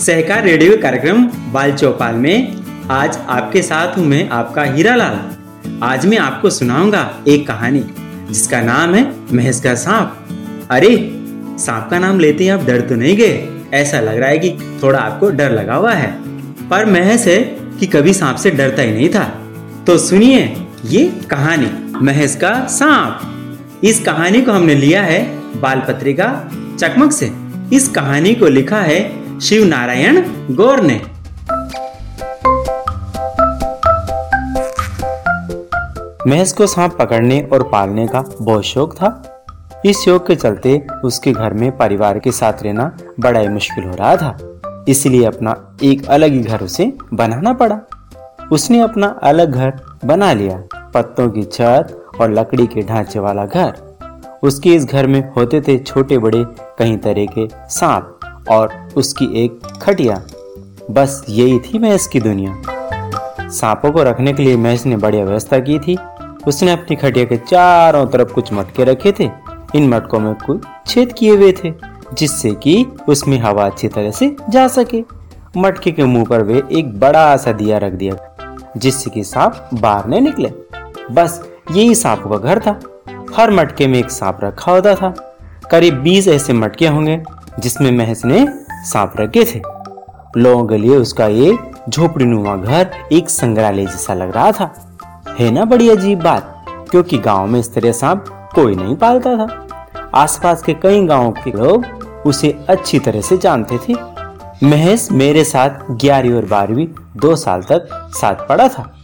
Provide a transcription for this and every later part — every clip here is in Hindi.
सहकार रेडियो कार्यक्रम बाल चौपाल में। आज आपके साथ हूँ मैं आपका हीरा लाल आज मैं आपको सुनाऊँगा एक कहानी, जिसका नाम है महस का सांप। अरे, सांप का नाम लेते ही आप डर तो नहीं गए? ऐसा लग रहा है कि थोड़ा आपको डर लगा हुआ है। पर महस है कि कभी सांप से डरता ही नहीं था। तो सुनिए ये कहानी महस का सांप। इस कहानी को हमने लिया है बाल पत्रिका चकमक से। इस कहानी को लिखा है शिव नारायण गौर ने महस को सांप पकड़ने और पालने का बहुत शौक था। इस शौक के चलते उसके घर में परिवार के साथ रहना बड़ा ही मुश्किल हो रहा था। इसलिए अपना एक अलग ही घर उसे बनाना पड़ा। उसने अपना अलग घर बना लिया, पत्तों की छत और लकड़ी के ढांचे वाला घर। उसके इस घर में होते थे छोटे बड़े कई तरह के सांप। और उसकी एक खटिया। बस यही थी महस की दुनिया। सांपों को रखने के लिए महस ने बढ़िया व्यवस्था की थी। उसने अपनी खटिया के चारों तरफ़ कुछ मटके रखे थे। इन मटकों में कुछ छेद किए हुए थे, जिससे कि उसमें हवा अच्छी तरह से जा सके। मटके के मुँह पर वे एक बड़ा सा दिया रख दिया जिससे कि सांप बाहर नहीं निकले। बस यही सांपों का घर था। हर मटके में एक सांप रखा होता था। करीब बीस ऐसे मटके होंगे जिसमें महस ने सांप रखे थे। लोगों के लिए उसका ये झोपड़ी नुमा घर एक संग्रहालय जैसा लग रहा था। है ना बड़ी अजीब बात? क्योंकि गाँव में इस तरह सांप कोई नहीं पालता था। आसपास के कई गाँवों के लोग उसे अच्छी तरह से जानते थे। महस मेरे साथ ग्यारहवीं और बारहवीं दो साल तक साथ पड़ा था।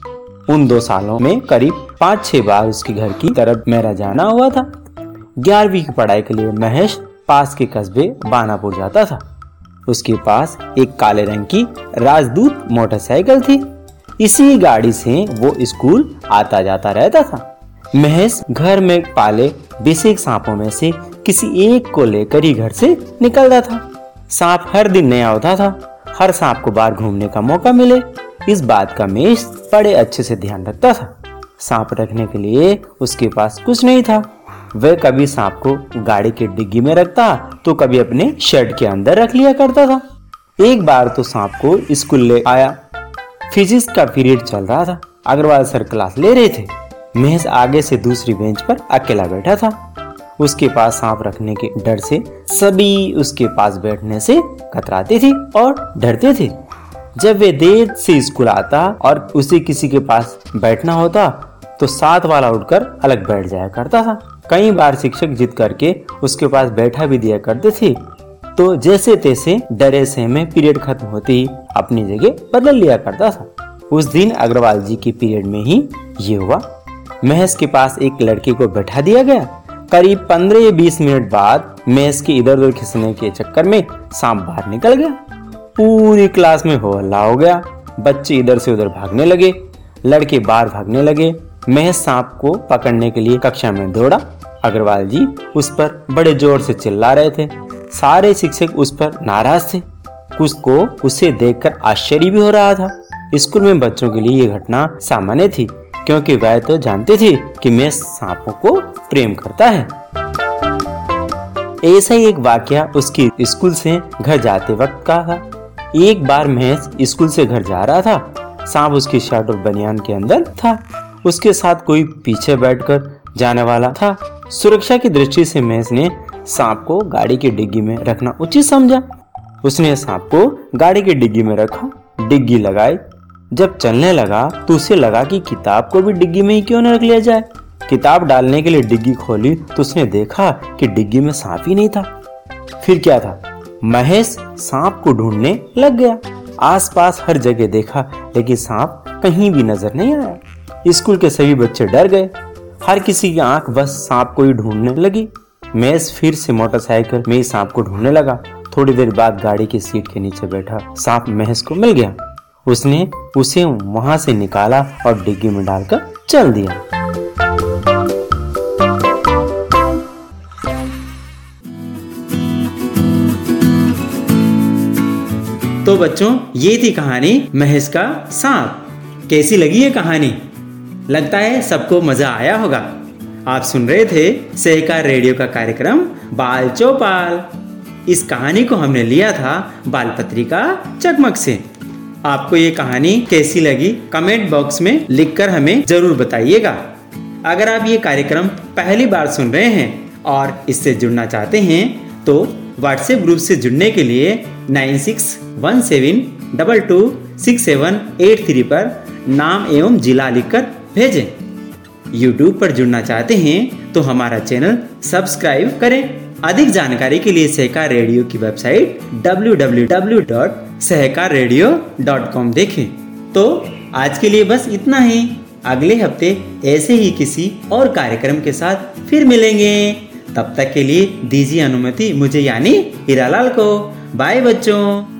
उन दो सालों में करीब पाँच छह बार उसके घर की तरफ़ मेरा जाना हुआ था। ग्यारहवीं की पढ़ाई के लिए महेश पास के कस्बे बानापुर जाता था। उसके पास एक काले रंग की राजदूत मोटरसाइकिल थी। इसी गाड़ी से वो स्कूल आता जाता रहता था। महेश घर में पाले बेसिक सांपों में से किसी एक को लेकर ही घर से निकलता था। सांप हर दिन नया होता था। हर सांप को बाहर घूमने का मौका मिले। इस बात का मेष बड़े अच्छे से ध्यान रखता था। सांप रखने के लिए उसके पास कुछ नहीं था। वह कभी सांप को गाड़ी के डिग्गी में रखता तो कभी अपने शर्ट के अंदर रख लिया करता था। एक बार तो सांप को स्कूल ले आया। फिजिक्स का पीरियड चल रहा था। अग्रवाल सर क्लास ले रहे थे। महेश आगे से दूसरी बेंच पर अकेला बैठा था। उसके पास सांप रखने के डर से सभी उसके पास बैठने से कतराते थे और डरते थे। जब वे देर से स्कूल आता और उसे किसी के पास बैठना होता तो साथ वाला उठकर अलग बैठ जाया करता था। कई बार शिक्षक जिद करके उसके पास बैठा भी दिया करते थे। तो जैसे तैसे डरे से में पीरियड खत्म होते ही अपनी जगह बदल लिया करता था। उस दिन अग्रवाल जी के पीरियड में ही ये हुआ। महेश के पास एक लड़की को बैठा दिया गया। करीब पंद्रह या बीस मिनट बाद महेश के इधर उधर खिसने के चक्कर में सांप बाहर निकल गया। पूरी क्लास में हो हल्ला हो गया। बच्चे इधर से उधर भागने लगे। लड़के बाहर भागने लगे। महेश सांप को पकड़ने के लिए कक्षा में दौड़ा। अग्रवाल जी उस पर बड़े ज़ोर से चिल्ला रहे थे। सारे शिक्षक उस पर नाराज़ थे। कुछ को उसे देखकर आश्चर्य भी हो रहा था। स्कूल में बच्चों के लिए ये घटना सामान्य थी, क्योंकि वह तो जानते थे कि मैं सांपों को प्रेम करता है। ऐसा ही एक वाक्य उसकी स्कूल से घर जाते वक्त का था। एक बार महेश स्कूल से घर जा रहा था। सांप उसकी शर्ट और बनियान के अंदर था। उसके साथ कोई पीछे बैठकर जाने वाला था। सुरक्षा की दृष्टि से महेश ने सांप को गाड़ी की डिग्गी में रखना उचित समझा। उसने सांप को गाड़ी की डिग्गी में रखा, डिग्गी लगाई। जब चलने लगा तो उसे लगा कि किताब को भी डिग्गी में ही क्यों न रख लिया जाए। किताब डालने के लिए डिग्गी खोली तो उसने देखा कि डिग्गी में सांप ही नहीं था। फिर क्या था? महेश सांप को ढूँढने लग गया। आसपास हर जगह देखा, लेकिन सांप कहीं भी नज़र नहीं आया। स्कूल के सभी बच्चे डर गए। हर किसी की आँख बस सांप को ही ढूँढने लगी। महेश फिर से मोटरसाइकिल में सांप को ढूँढने लगा। थोड़ी देर बाद गाड़ी की सीट के नीचे बैठा सांप महेश को मिल गया। उसने उसे वहाँ से निकाला और डिग्गी में डालकर चल दिया। तो बच्चों, ये थी कहानी महेश का सांप। कैसी लगी ये कहानी? लगता है सबको मज़ा आया होगा। आप सुन रहे थे सहकार रेडियो का कार्यक्रम बाल चौपाल। इस कहानी को हमने लिया था बाल पत्रिका चकमक से। आपको ये कहानी कैसी लगी कमेंट बॉक्स में लिखकर हमें ज़रूर बताइएगा। अगर आप ये कार्यक्रम पहली बार सुन रहे हैं और इससे जुड़ना चाहते हैं तो व्हाट्सएप ग्रुप से जुड़ने के लिए nine six one seven double two six seven eight three पर नाम एवं जिला लिखकर भेजें। यूट्यूब पर जुड़ना चाहते हैं तो हमारा चैनल सब्सक्राइब करें। अधिक जानकारी के लिए सहकार रेडियो की वेबसाइट www.सहकाररेडियो.com देखें। तो आज के लिए बस इतना ही। अगले हफ़्ते ऐसे ही किसी और कार्यक्रम के साथ फिर मिलेंगे। तब तक के लिए दीजिए अनुमति मुझे, यानी हीरालाल को। बाय बच्चों।